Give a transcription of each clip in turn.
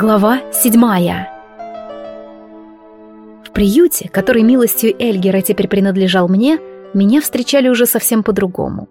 Глава седьмая В приюте, который милостью Эльгера теперь принадлежал мне, меня встречали уже совсем по-другому.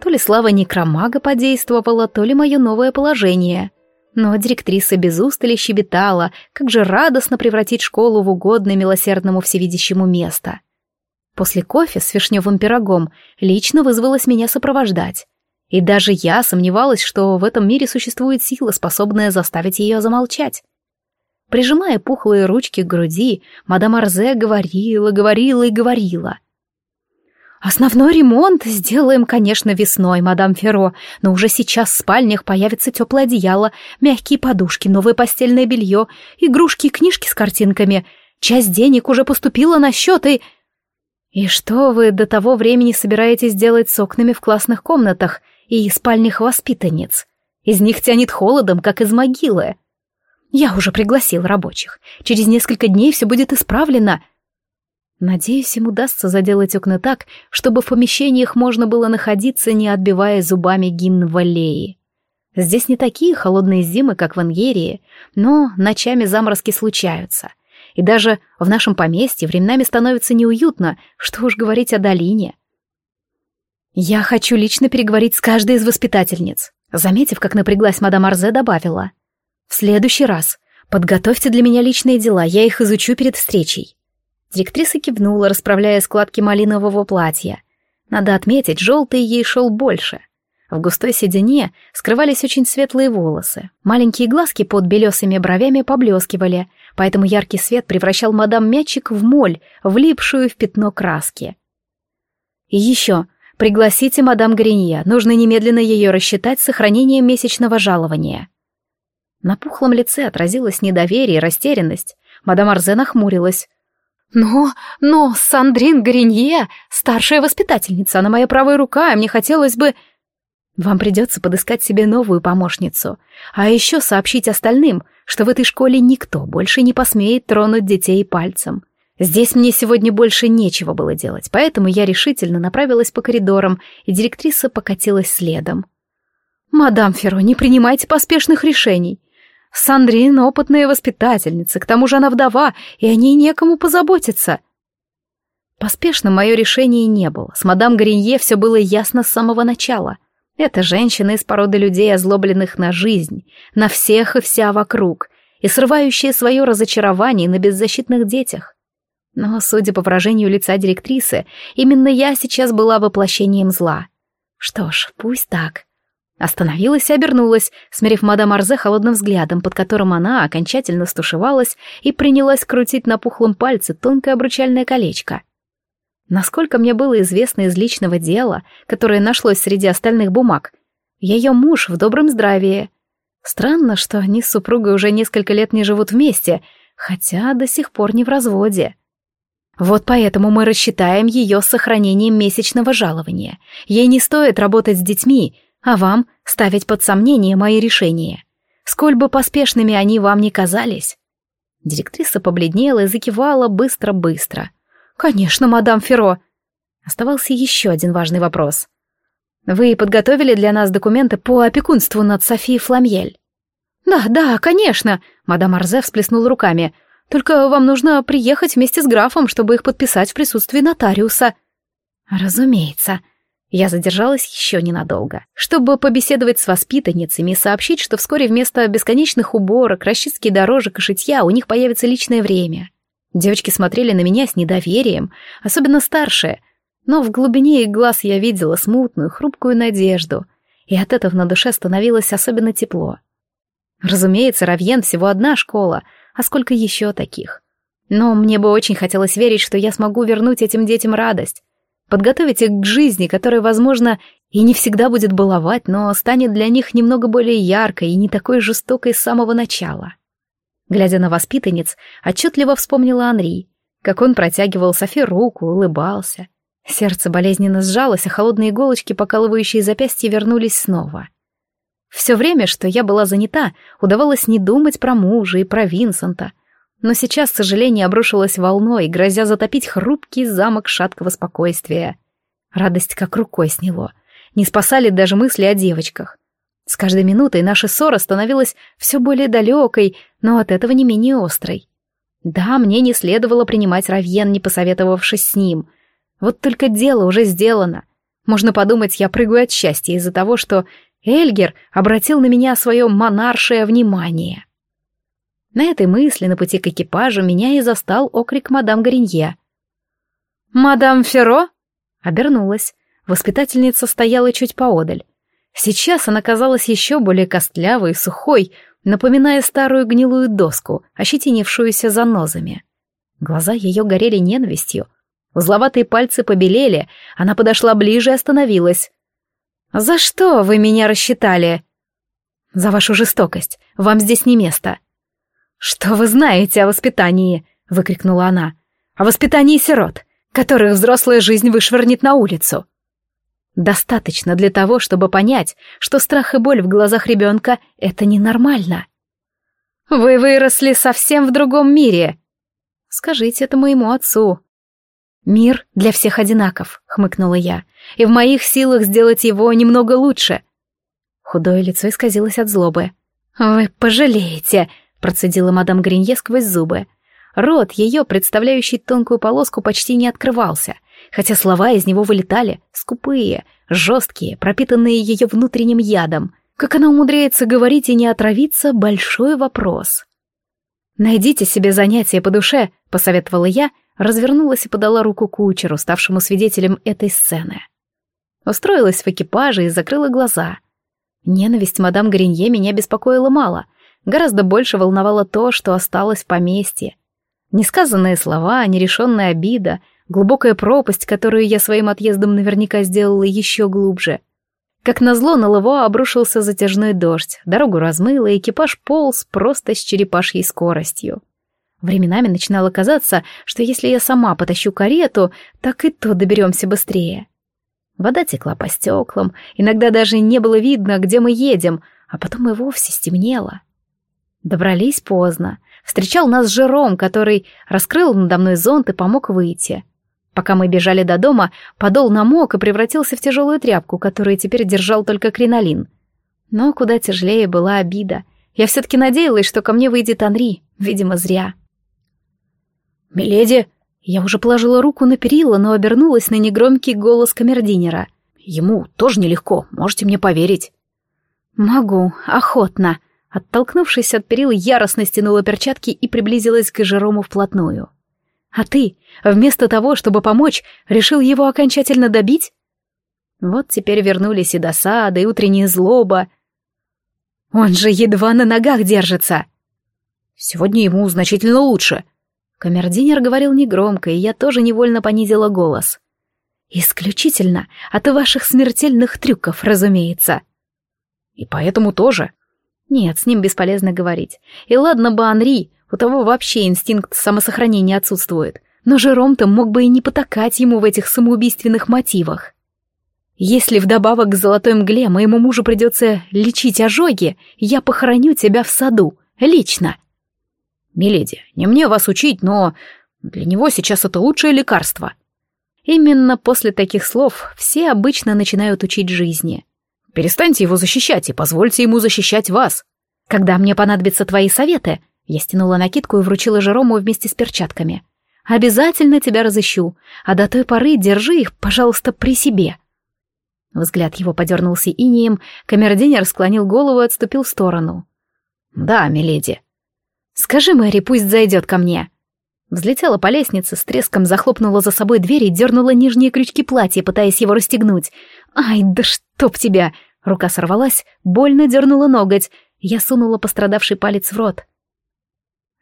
То ли слава некромага подействовала, то ли мое новое положение. Но директриса без устали щебетала, как же радостно превратить школу в угодное милосердному всевидящему место. После кофе с вишневым пирогом лично вызвалась меня сопровождать. И даже я сомневалась, что в этом мире существует сила, способная заставить ее замолчать. Прижимая пухлые ручки к груди, мадам Арзе говорила, говорила и говорила. «Основной ремонт сделаем, конечно, весной, мадам Ферро, но уже сейчас в спальнях появится теплое одеяло, мягкие подушки, новое постельное белье, игрушки и книжки с картинками. Часть денег уже поступила на счет и...» «И что вы до того времени собираетесь делать с окнами в классных комнатах?» И спальных воспитанниц. Из них тянет холодом, как из могилы. Я уже пригласил рабочих. Через несколько дней все будет исправлено. Надеюсь, им удастся заделать окна так, чтобы в помещениях можно было находиться, не отбивая зубами гимн Валлеи. Здесь не такие холодные зимы, как в Ангерии, но ночами заморозки случаются. И даже в нашем поместье временами становится неуютно, что уж говорить о долине. «Я хочу лично переговорить с каждой из воспитательниц», заметив, как напряглась мадам Арзе, добавила. «В следующий раз подготовьте для меня личные дела, я их изучу перед встречей». Директриса кивнула, расправляя складки малинового платья. Надо отметить, желтый ей шел больше. В густой седине скрывались очень светлые волосы. Маленькие глазки под белесыми бровями поблескивали, поэтому яркий свет превращал мадам Мячик в моль, влипшую в пятно краски. И еще, Пригласите мадам Гринье, нужно немедленно ее рассчитать с сохранением месячного жалования. На пухлом лице отразилось недоверие и растерянность. Мадам Арзе нахмурилась. «Но, но, Сандрин Гринье, старшая воспитательница, она моя правая рука, и мне хотелось бы...» «Вам придется подыскать себе новую помощницу, а еще сообщить остальным, что в этой школе никто больше не посмеет тронуть детей пальцем. Здесь мне сегодня больше нечего было делать, поэтому я решительно направилась по коридорам, и директриса покатилась следом. «Мадам Ферро, не принимайте поспешных решений. Сандрин — опытная воспитательница, к тому же она вдова, и о ней некому позаботиться». Поспешным мое решение не было. С мадам Гринье все было ясно с самого начала. Это женщина из породы людей, озлобленных на жизнь, на всех и вся вокруг, и срывающая свое разочарование на беззащитных детях. Но, судя по выражению лица директрисы, именно я сейчас была воплощением зла. Что ж, пусть так. Остановилась и обернулась, смерив мадам Арзе холодным взглядом, под которым она окончательно стушевалась и принялась крутить на пухлом пальце тонкое обручальное колечко. Насколько мне было известно из личного дела, которое нашлось среди остальных бумаг, ее муж в добром здравии. Странно, что они с супругой уже несколько лет не живут вместе, хотя до сих пор не в разводе. Вот поэтому мы рассчитаем ее с сохранением месячного жалования. Ей не стоит работать с детьми, а вам ставить под сомнение мои решения. Сколь бы поспешными они вам ни казались. Директриса побледнела и закивала быстро-быстро. «Конечно, мадам Ферро!» Оставался еще один важный вопрос. «Вы подготовили для нас документы по опекунству над Софией Фламьель?» «Да, да, конечно!» — мадам Арзе всплеснула руками. Только вам нужно приехать вместе с графом, чтобы их подписать в присутствии нотариуса». «Разумеется». Я задержалась еще ненадолго, чтобы побеседовать с воспитанницами и сообщить, что вскоре вместо бесконечных уборок, расчистки дорожек и шитья у них появится личное время. Девочки смотрели на меня с недоверием, особенно старшие, но в глубине их глаз я видела смутную, хрупкую надежду, и от этого на душе становилось особенно тепло. Разумеется, Равьен всего одна школа — а сколько еще таких. Но мне бы очень хотелось верить, что я смогу вернуть этим детям радость, подготовить их к жизни, которая, возможно, и не всегда будет баловать, но станет для них немного более яркой и не такой жестокой с самого начала. Глядя на воспитанниц, отчетливо вспомнила Анри, как он протягивал Софи руку, улыбался. Сердце болезненно сжалось, а холодные иголочки, покалывающие запястья, вернулись снова. Все время, что я была занята, удавалось не думать про мужа и про Винсента. Но сейчас сожаление обрушилось волной, грозя затопить хрупкий замок шаткого спокойствия. Радость как рукой сняло. Не спасали даже мысли о девочках. С каждой минутой наша ссора становилась все более далекой, но от этого не менее острой. Да, мне не следовало принимать Равьен, не посоветовавшись с ним. Вот только дело уже сделано. Можно подумать, я прыгаю от счастья из-за того, что Эльгер обратил на меня свое монаршее внимание. На этой мысли на пути к экипажу меня и застал окрик мадам Гаринье. «Мадам Ферро?» Обернулась. Воспитательница стояла чуть поодаль. Сейчас она казалась еще более костлявой и сухой, напоминая старую гнилую доску, ощетинившуюся занозами. Глаза ее горели ненавистью. Узловатые пальцы побелели, она подошла ближе и остановилась. «За что вы меня рассчитали?» «За вашу жестокость. Вам здесь не место». «Что вы знаете о воспитании?» — выкрикнула она. «О воспитании сирот, которых взрослая жизнь вышвырнет на улицу». Достаточно для того, чтобы понять, что страх и боль в глазах ребенка — это ненормально. «Вы выросли совсем в другом мире!» «Скажите это моему отцу». «Мир для всех одинаков», — хмыкнула я, «и в моих силах сделать его немного лучше». Худое лицо исказилось от злобы. «Вы пожалеете», — процедила мадам Гринье сквозь зубы. Рот, ее представляющий тонкую полоску, почти не открывался — хотя слова из него вылетали, скупые, жесткие, пропитанные ее внутренним ядом. Как она умудряется говорить и не отравиться — большой вопрос. «Найдите себе занятие по душе», — посоветовала я, развернулась и подала руку кучеру, ставшему свидетелем этой сцены. Устроилась в экипаже и закрыла глаза. Ненависть мадам Гринье меня беспокоила мало. Гораздо больше волновало то, что осталось в поместье. Несказанные слова, нерешенная обида, глубокая пропасть, которую я своим отъездом наверняка сделала еще глубже. Как назло, на Лаво обрушился затяжной дождь, дорогу размыло, экипаж полз просто с черепашьей скоростью. Временами начинало казаться, что если я сама потащу карету, так и то доберемся быстрее. Вода текла по стеклам, иногда даже не было видно, где мы едем, а потом и вовсе стемнело. Добрались поздно. Встречал нас Жером, который раскрыл надо мной зонт и помог выйти. Пока мы бежали до дома, подол намок и превратился в тяжелую тряпку, которую теперь держал только кринолин. Но куда тяжелее была обида. Я все-таки надеялась, что ко мне выйдет Анри. Видимо, зря. «Миледи!» Я уже положила руку на перила, но обернулась на негромкий голос камердинера. «Ему тоже нелегко, можете мне поверить». «Могу, охотно». Оттолкнувшись от перил, яростно стянула перчатки и приблизилась к Жерому вплотную. А ты, вместо того, чтобы помочь, решил его окончательно добить? Вот теперь вернулись и досада, и утренняя злоба. Он же едва на ногах держится. Сегодня ему значительно лучше. Камердинер говорил негромко, и я тоже невольно понизила голос. Исключительно от ваших смертельных трюков, разумеется. И поэтому тоже. Нет, с ним бесполезно говорить. И ладно бы Анри, у того вообще инстинкт самосохранения отсутствует. Но Жером-то мог бы и не потакать ему в этих самоубийственных мотивах. Если вдобавок к золотой мгле моему мужу придется лечить ожоги, я похороню тебя в саду, лично. Миледи, не мне вас учить, но для него сейчас это лучшее лекарство. Именно после таких слов все обычно начинают учить жизни. Перестаньте его защищать и позвольте ему защищать вас. Когда мне понадобятся твои советы, я стянула накидку и вручила Жерому вместе с перчатками. «Обязательно тебя разыщу, а до той поры держи их, пожалуйста, при себе». Взгляд его подернулся инием, камердинер склонил голову и отступил в сторону. «Да, миледи». «Скажи Мэри, пусть зайдет ко мне». Взлетела по лестнице, с треском захлопнула за собой дверь и дернула нижние крючки платья, пытаясь его расстегнуть. «Ай, да чтоб тебя!» Рука сорвалась, больно дернула ноготь. Я сунула пострадавший палец в рот.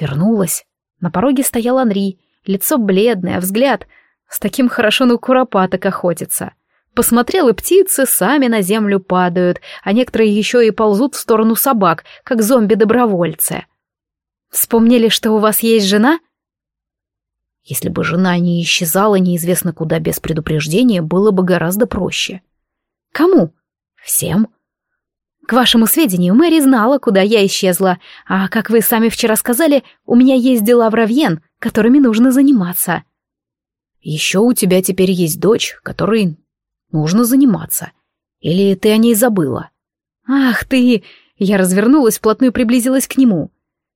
Вернулась. На пороге стоял Анри, лицо бледное, взгляд с таким хорошо на куропаток охотится. Посмотрел, и птицы сами на землю падают, а некоторые еще и ползут в сторону собак, как зомби-добровольцы. Вспомнили, что у вас есть жена? Если бы жена не исчезала неизвестно куда без предупреждения, было бы гораздо проще. Кому? Всем. К вашему сведению, Мэри знала, куда я исчезла, а, как вы сами вчера сказали, у меня есть дела в Равьен, которыми нужно заниматься. Еще у тебя теперь есть дочь, которой нужно заниматься. Или ты о ней забыла? «Ах ты!» Я развернулась, вплотную приблизилась к нему.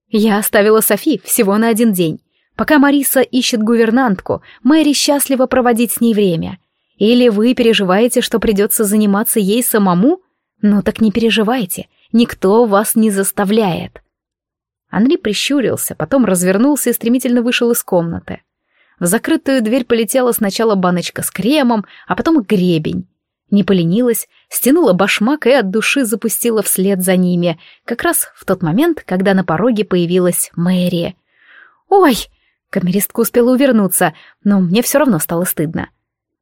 Я оставила Софи всего на один день. Пока Мариса ищет гувернантку, Мэри счастлива проводить с ней время. Или вы переживаете, что придется заниматься ей самому? Ну так не переживайте, никто вас не заставляет. Анри прищурился, потом развернулся и стремительно вышел из комнаты. В закрытую дверь полетела сначала баночка с кремом, а потом гребень. Не поленилась, стянула башмак и от души запустила вслед за ними, как раз в тот момент, когда на пороге появилась Мэри. «Ой!» Камеристка успела увернуться, но мне все равно стало стыдно.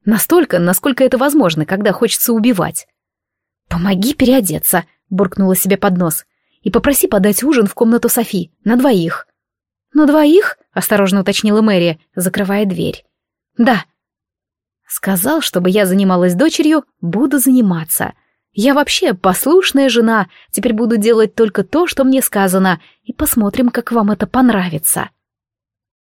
Настолько, насколько это возможно, когда хочется убивать. «Помоги переодеться», — буркнула себе под нос, «и попроси подать ужин в комнату Софи, на двоих». «На двоих?» — осторожно уточнила Мэри, закрывая дверь. «Да», Сказал, чтобы я занималась дочерью, буду заниматься. Я вообще послушная жена, теперь буду делать только то, что мне сказано, и посмотрим, как вам это понравится.